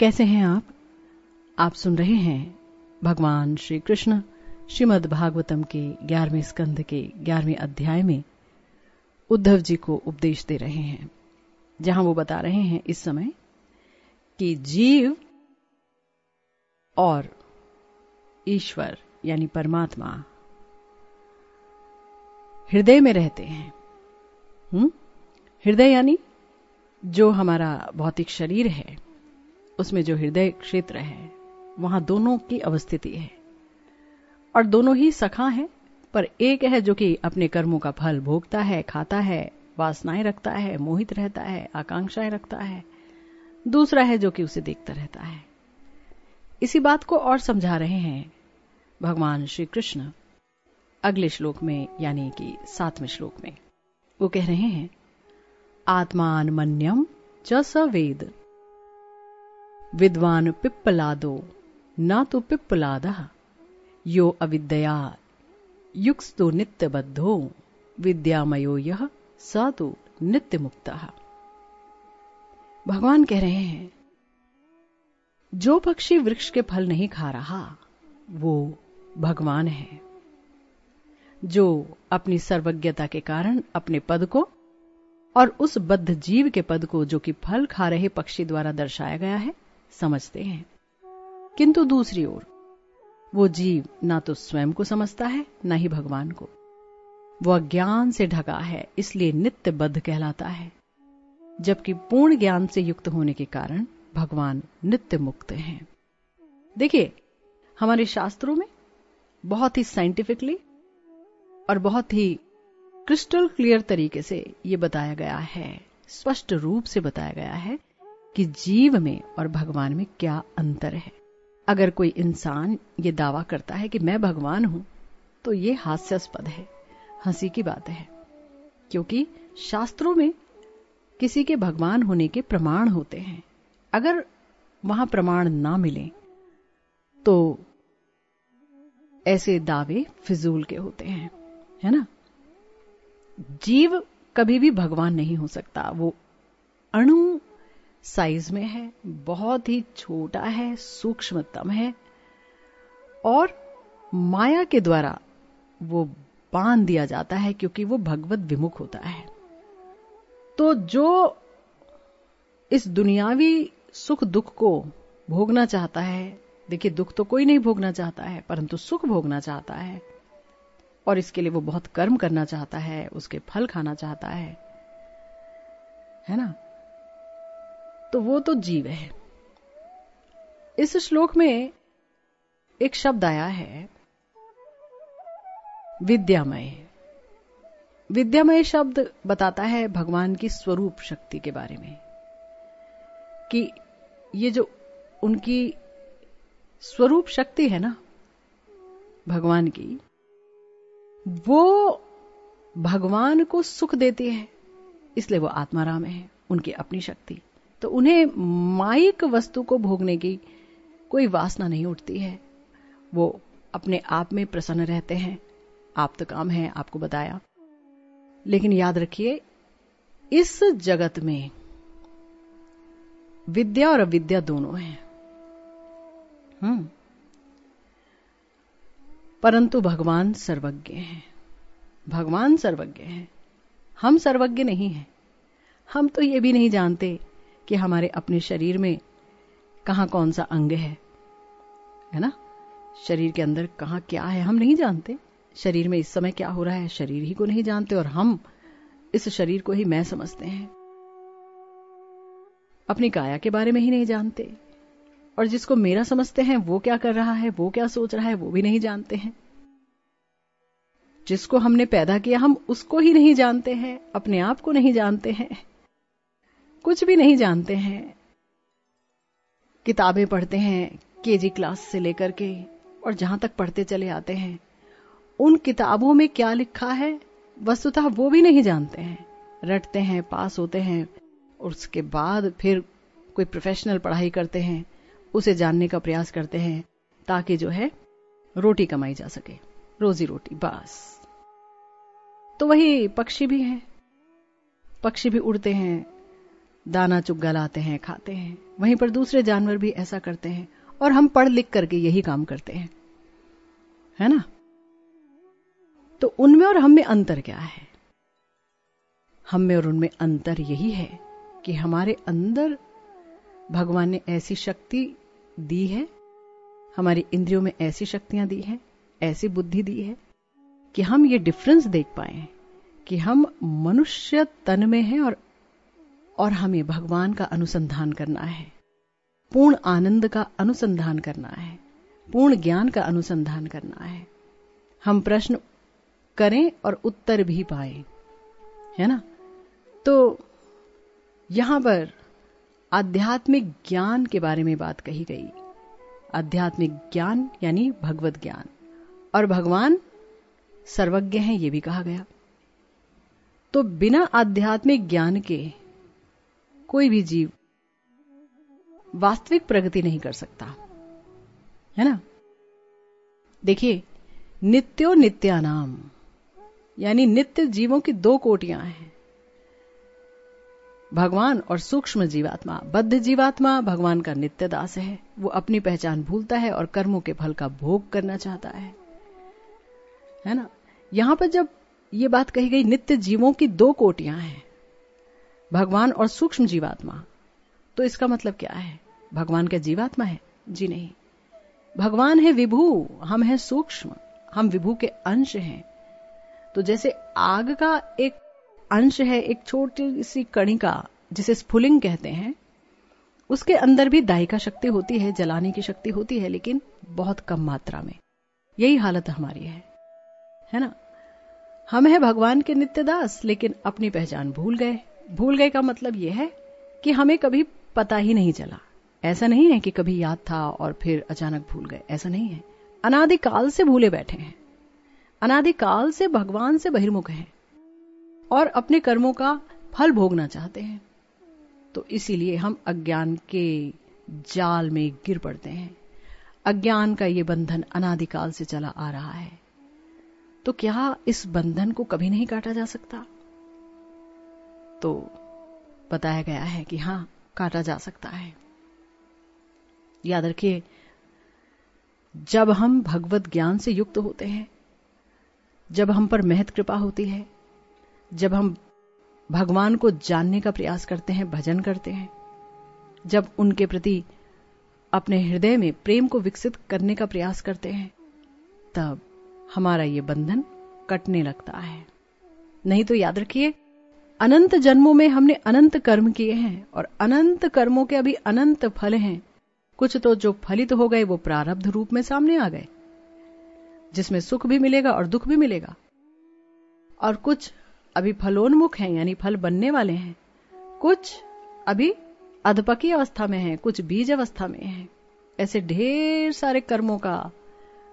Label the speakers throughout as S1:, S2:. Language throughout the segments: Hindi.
S1: कैसे हैं आप? आप सुन रहे हैं भगवान श्री कृष्ण श्रीमद् भागवतम के ग्यारहवें स्कंद के ग्यारहवें अध्याय में उद्धव जी को उपदेश दे रहे हैं। जहाँ वो बता रहे हैं इस समय कि जीव और ईश्वर यानी परमात्मा हृदय में रहते हैं। हम्म? हृदय यानी जो हमारा भौतिक शरीर है। उसमें जो हृदय क्षेत्र है, वहाँ दोनों की अवस्थिति है। और दोनों ही सखा है, पर एक है जो कि अपने कर्मों का फल भोगता है, खाता है, वासनाएँ रखता है, मोहित रहता है, आकांक्षाएँ रखता है। दूसरा है जो कि उसे देखता रहता है। इसी बात को और समझा रहे हैं भगवान श्री कृष्ण अगले श्लोक में, यानी कि सातवें श्लोक में। वो कह रहे हैं आत्मान मन्यम च स वेद। विद्वान पिप्पलादो, न तो पिप्पलाद, यो अविद्या युक्स्तो नित्यबद्धो, विद्यामयो यह स तो नित्य मुक्त भगवान कह रहे हैं, जो पक्षी वृक्ष के फल नहीं खा रहा, वो भगवान है। जो अपनी सर्वज्ञता के कारण अपने पद को और उस बद्ध जीव के पद को जो कि फल खा रहे पक्षी द्वारा दर्शाया गया है समझते हैं। किंतु दूसरी ओर, वो जीव ना तो स्वयं को समझता है, न ही भगवान को। वो अज्ञान से ढका है, इसलिए नित्य बद्ध कहलाता है। जबकि पूर्ण ज्ञान से युक्त होने के कारण भगवान नित्य मुक्त हैं। देखिए, हमारे शास्त्रों में बहुत ही साइंटिफिकली और बहुत ही क्रिस्टल क्लियर तरीके से ये बताया गया है, स्पष्ट रूप से बताया गया है कि जीव में और भगवान में क्या अंतर है? अगर कोई इंसान ये दावा करता है कि मैं भगवान हूँ तो ये हास्यास्पद है, हँसी की बात है। क्योंकि शास्त्रों में किसी के भगवान होने के प्रमाण होते हैं। अगर वहाँ प्रमाण ना मिले तो ऐसे दावे फिजूल के होते हैं, है ना? जीव कभी भी भगवान नहीं हो सकता। वो अणु साइज़ में है, बहुत ही छोटा है, सूक्ष्मतम है, और माया के द्वारा वो बाँध दिया जाता है क्योंकि वो भगवत विमुख होता है। तो जो इस दुनियावी सुख दुख को भोगना चाहता है, देखिए दुख तो कोई नहीं भोगना चाहता है, परंतु सुख भोगना चाहता है, और इसके लिए वो बहुत कर्म करना चाहता है, उसके फल खाना चाहता है है ना? तो वो तो जीव है। इस श्लोक में एक शब्द आया है, विद्यामय। विद्यामय शब्द बताता है भगवान की स्वरूप शक्ति के बारे में, कि ये जो उनकी स्वरूप शक्ति है ना, भगवान की, वो भगवान को सुख देती है, इसलिए वो आत्माराम है, उनकी अपनी शक्ति। तो उन्हें माइक वस्तु को भोगने की कोई वासना नहीं उठती है। वो अपने आप में प्रसन्न रहते हैं। आप तो काम है, आपको बताया। लेकिन याद रखिए, इस जगत में विद्या और अविद्या दोनों हैं। हम्म। परंतु भगवान सर्वज्ञ हैं। भगवान सर्वज्ञ हैं। हम सर्वज्ञ नहीं हैं। हम तो ये भी नहीं जानते कि हमारे अपने शरीर में कहाँ कौन सा अंग है? है ना? शरीर के अंदर कहाँ क्या है, हम नहीं जानते। शरीर में इस समय क्या हो रहा है, शरीर ही को नहीं जानते और हम इस शरीर को ही मैं समझते हैं। अपनी काया के बारे में ही नहीं जानते। और जिसको मेरा समझते हैं, वो क्या कर रहा है, वो क्या सोच रहा है, वो भी नहीं जानते हैं। जिसको हमने पैदा किया, हम उसको ही नहीं जानते हैं, अपने आप को नहीं जानते हैं। कुछ भी नहीं जानते हैं। किताबें पढ़ते हैं केजी क्लास से लेकर के और जहाँ तक पढ़ते चले आते हैं। उन किताबों में क्या लिखा है, वस्तुतः वो भी नहीं जानते हैं। रटते हैं, पास होते हैं और उसके बाद फिर कोई प्रोफेशनल पढ़ाई करते हैं, उसे जानने का प्रयास करते हैं ताकि जो है, रोटी कमाई जा सके। रोजी रोटी, बस। तो वही पक्षी भी हैं। पक्षी भी उड़ते हैं दाना चुग्गा लाते हैं, खाते हैं। वहीं पर दूसरे जानवर भी ऐसा करते हैं और हम पढ़ लिख करके यही काम करते हैं। है ना? तो उनमें और हम में अंतर क्या है? हम में और उनमें अंतर यही है कि हमारे अंदर भगवान ने ऐसी शक्ति दी है, हमारी इंद्रियों में ऐसी शक्तियाँ दी हैं, ऐसी बुद्धि दी है कि हम ये डिफरेंस देख पाए कि हम मनुष्य तन में हैं और और हमें भगवान का अनुसंधान करना है। पूर्ण आनंद का अनुसंधान करना है। पूर्ण ज्ञान का अनुसंधान करना है। हम प्रश्न करें और उत्तर भी पाए। है ना? तो यहाँ पर आध्यात्मिक ज्ञान के बारे में बात कही गई। आध्यात्मिक ज्ञान यानी भगवत ज्ञान। और भगवान सर्वज्ञ हैं ये भी कहा गया। तो बिना आध्यात्मिक ज्ञान के कोई भी जीव वास्तविक प्रगति नहीं कर सकता। है ना? देखिए, नित्यो नित्यानाम, यानी नित्य जीवों की दो कोटियाँ हैं। भगवान और सूक्ष्म जीवात्मा, बद्ध जीवात्मा भगवान का नित्य दास है, वो अपनी पहचान भूलता है और कर्मों के फल का भोग करना चाहता है। है ना? यहाँ पर जब ये बात कही गई, नित्य जीवों की दो कोटियाँ हैं भगवान और सूक्ष्म जीवात्मा। तो इसका मतलब क्या है? भगवान का जीवात्मा है? जी नहीं। भगवान है विभू, हम हैं सूक्ष्म, हम विभू के अंश हैं। तो जैसे आग का एक अंश है, एक छोटी सी कणी का, जिसे स्फुलिंग कहते हैं, उसके अंदर भी दायिका शक्ति होती है, जलाने की शक्ति होती है, लेकिन बहुत कम मात्रा में। यही हालत हमारी है। है ना? हम है भगवान के नित्य दास, लेकिन अपनी पहचान भूल गए। भूल गए का मतलब यह है कि हमें कभी पता ही नहीं चला। ऐसा नहीं है कि कभी याद था और फिर अचानक भूल गए। ऐसा नहीं है। अनादिकाल से भूले बैठे हैं। अनादिकाल से भगवान से बहिर्मुख हैं और अपने कर्मों का फल भोगना चाहते हैं। तो इसीलिए हम अज्ञान के जाल में गिर पड़ते हैं। अज्ञान का ये बंधन अनादिकाल से चला आ रहा है। तो क्या इस बंधन को कभी नहीं काटा जा सकता? तो बताया गया है कि हाँ, काटा जा सकता है। याद रखिए, जब हम भगवत ज्ञान से युक्त होते हैं, जब हम पर महत कृपा होती है, जब हम भगवान को जानने का प्रयास करते हैं, भजन करते हैं, जब उनके प्रति अपने हृदय में प्रेम को विकसित करने का प्रयास करते हैं, तब हमारा ये बंधन कटने लगता है। नहीं तो याद रखिए अनंत जन्मों में हमने अनंत कर्म किए हैं और अनंत कर्मों के अभी अनंत फल हैं। कुछ तो जो फलित हो गए, वो प्रारब्ध रूप में सामने आ गए। जिसमें सुख भी मिलेगा और दुख भी मिलेगा। और कुछ अभी फलोन्मुख हैं, यानी फल बनने वाले हैं। कुछ अभी अधपकी अवस्था में हैं, कुछ बीज अवस्था में हैं। ऐसे ढेर सारे कर्मों का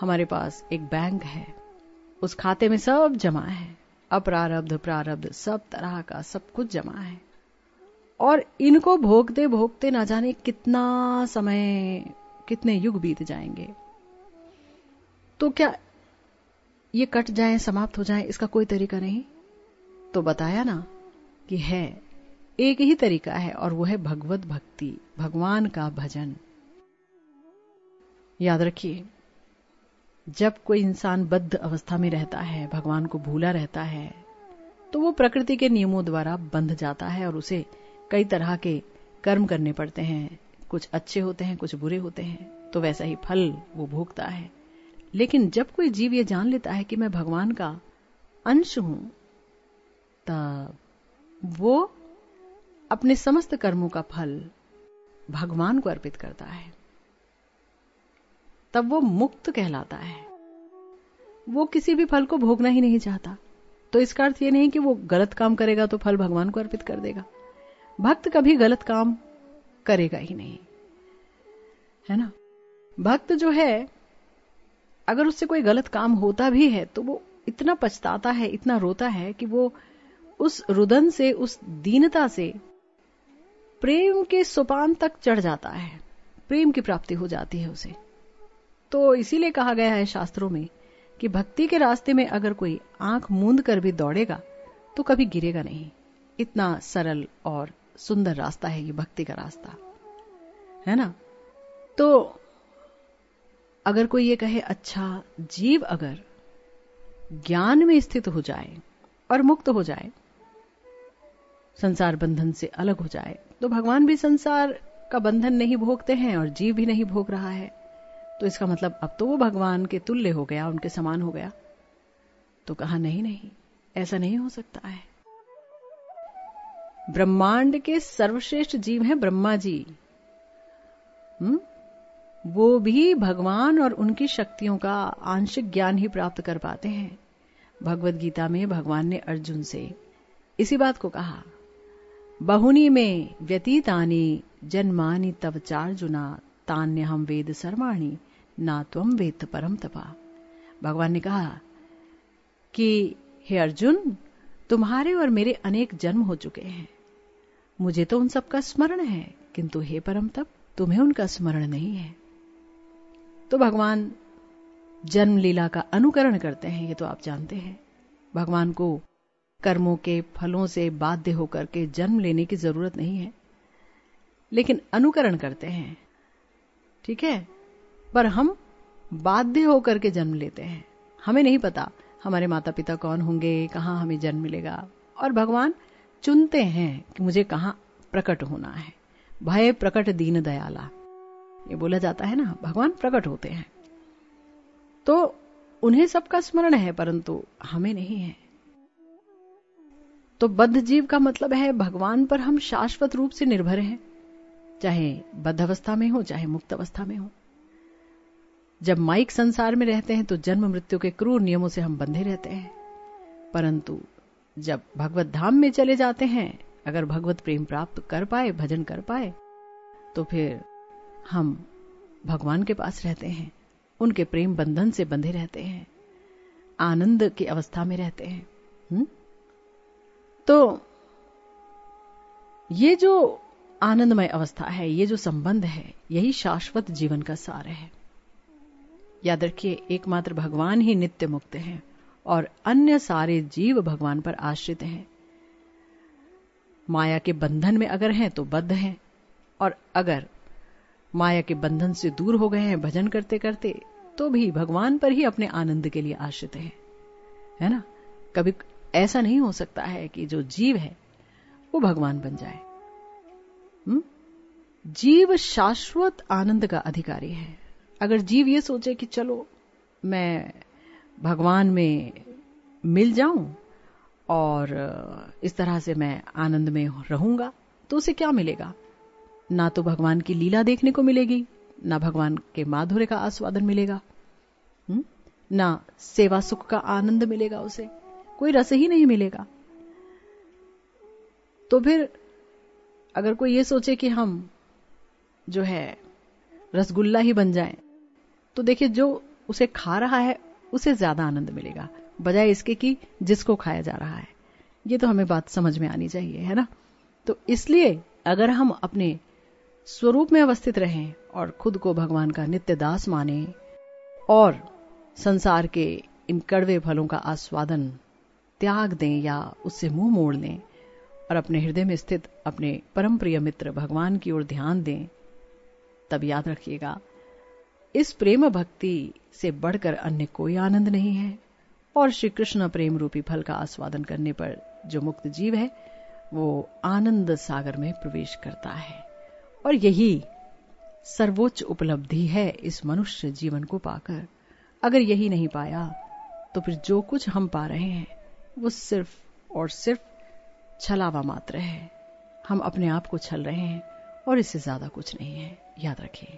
S1: हमारे पास एक बैंक है। उस खाते में सब जमा है। अप्रारब्ध, प्रारब्ध, सब तरह का सब कुछ जमा है। और इनको भोगते भोगते ना जाने कितना समय, कितने युग बीत जाएँगे। तो क्या ये कट जाए, समाप्त हो जाए, इसका कोई तरीका नहीं? तो बताया ना कि है, एक ही तरीका है, और वो है भगवत भक्ति, भगवान का भजन। याद रखिए जब कोई इंसान बद्ध अवस्था में रहता है, भगवान को भूला रहता है तो वो प्रकृति के नियमों द्वारा बंध जाता है और उसे कई तरह के कर्म करने पड़ते हैं। कुछ अच्छे होते हैं, कुछ बुरे होते हैं तो वैसा ही फल वो भोगता है। लेकिन जब कोई जीव ये जान लेता है कि मैं भगवान का अंश हूँ, तब वो अपने समस्त कर्मों का फल भगवान को अर्पित करता है। तब वो मुक्त कहलाता है। वो किसी भी फल को भोगना ही नहीं चाहता। तो इसका अर्थ ये नहीं कि वो गलत काम करेगा तो फल भगवान को अर्पित कर देगा। भक्त कभी गलत काम करेगा ही नहीं। है ना? भक्त जो है, अगर उससे कोई गलत काम होता भी है तो वो इतना पछताता है, इतना रोता है कि वो उस रुदन से, उस दीनता से प्रेम के सोपान तक चढ़ जाता है। प्रेम की प्राप्ति हो जाती है उसे। तो इसीलिए कहा गया है शास्त्रों में कि भक्ति के रास्ते में अगर कोई आँख मूंद कर भी दौड़ेगा तो कभी गिरेगा नहीं। इतना सरल और सुंदर रास्ता है ये भक्ति का रास्ता। है ना? तो अगर कोई ये कहे अच्छा जीव अगर ज्ञान में स्थित हो जाए और मुक्त हो जाए, संसार बंधन से अलग हो जाए तो भगवान भी संसार का बंधन नहीं भोगते हैं और जीव भी नहीं भोग रहा है। तो इसका मतलब अब तो वो भगवान के तुल्य हो गया, उनके समान हो गया। तो कहा, नहीं नहीं, ऐसा नहीं हो सकता है। ब्रह्मांड के सर्वश्रेष्ठ जीव हैं ब्रह्मा जी। हुँ? वो भी भगवान और उनकी शक्तियों का आंशिक ज्ञान ही प्राप्त कर पाते हैं। भगवत गीता में भगवान ने अर्जुन से इसी बात को कहा, बहुनी में व्यतीतानी जन्मानी तव चार्जुना तान्य हम वेद सर्वाणी, ना तुम वेद परम तपा भगवान ने कहा, कि हे अर्जुन, तुम्हारे और मेरे अनेक जन्म हो चुके हैं। मुझे तो उन सबका स्मरण है, किंतु हे परम तप, तुम्हें उनका स्मरण नहीं है। तो भगवान जन्म लीला का अनुकरण करते हैं, ये तो आप जानते हैं। भगवान को कर्मों के फलों से बाध्य होकर के जन्म लेने की ज़रूरत नहीं है, लेकिन अनुकरण करते हैं। ठीक है? पर हम बाध्य होकर के जन्म लेते हैं। हमें नहीं पता हमारे माता पिता कौन होंगे, कहाँ हमें जन्म मिलेगा। और भगवान चुनते हैं कि मुझे कहाँ प्रकट होना है। भय प्रकट दीन दयाला। ये बोला जाता है ना, भगवान प्रकट होते हैं। तो उन्हें सबका स्मरण है, परंतु हमें नहीं है। तो बद्ध जीव का मतलब है, भगवान पर हम शाश्वत रूप से निर्भर हैं। चाहे बद्ध अवस्था में हो, चाहे मुक्त अवस्था में हो। जब माइक संसार में रहते हैं तो जन्म मृत्यु के क्रूर नियमों से हम बंधे रहते हैं। परंतु जब भगवत धाम में चले जाते हैं, अगर भगवत प्रेम प्राप्त कर पाए, भजन कर पाए तो फिर हम भगवान के पास रहते हैं, उनके प्रेम बंधन से बंधे रहते हैं, आनंद की अवस्था में रहते हैं। हुँ? तो ये जो आनंदमय अवस्था है, ये जो संबंध है, यही शाश्वत जीवन का सार है। याद रखिए, एकमात्र भगवान ही नित्य मुक्त हैं और अन्य सारे जीव भगवान पर आश्रित हैं। माया के बंधन में अगर हैं तो बद्ध हैं और अगर माया के बंधन से दूर हो गए हैं भजन करते करते तो भी भगवान पर ही अपने आनंद के लिए आश्रित हैं। है ना? कभी ऐसा नहीं हो सकता है कि जो जीव है, वो भगवान बन जाए। हुँ? जीव शाश्वत आनंद का अधिकारी है अगर जीव ये सोचे कि चलो, मैं भगवान में मिल जाऊँ और, इस तरह से मैं आनंद में रहूँगा तो उसे क्या मिलेगा ना तो भगवान की लीला देखने को मिलेगी, ना भगवान के माधुर्य का आस्वादन मिलेगा हुँ? ना सेवा सुख का आनंद मिलेगा उसे, कोई रस ही नहीं मिलेगा तो फिर अगर कोई ये सोचे कि हम जो है रसगुल्ला ही बन जाएँ, तो देखिए जो उसे खा रहा है उसे ज़्यादा आनंद मिलेगा बजाय इसके कि जिसको खाया जा रहा है। ये तो हमें बात समझ में आनी चाहिए है ना? तो इसलिए अगर हम अपने स्वरूप में अवस्थित रहें और खुद को भगवान का नित्य दास माने और संसार के इन कड़वे फलों का आस्वादन त्याग दें या उससे मुँह मोड़ लें और अपने हृदय में स्थित अपने परम प्रिय मित्र भगवान की ओर ध्यान दें, तब याद रखिएगा, इस प्रेम भक्ति से बढ़कर अन्य कोई आनंद नहीं है, और श्री कृष्ण प्रेम रूपी फल का आस्वादन करने पर जो मुक्त जीव है, वो आनंद सागर में प्रवेश करता है। और यही सर्वोच्च उपलब्धि है इस मनुष्य जीवन को पाकर। अगर यही नहीं पाया तो फिर जो कुछ हम पा रहे हैं, वो सिर्फ़ और सिर्फ़ छलावा मात्र है। हम अपने आप को छल रहे हैं और इससे ज़्यादा कुछ नहीं है। याद रखिए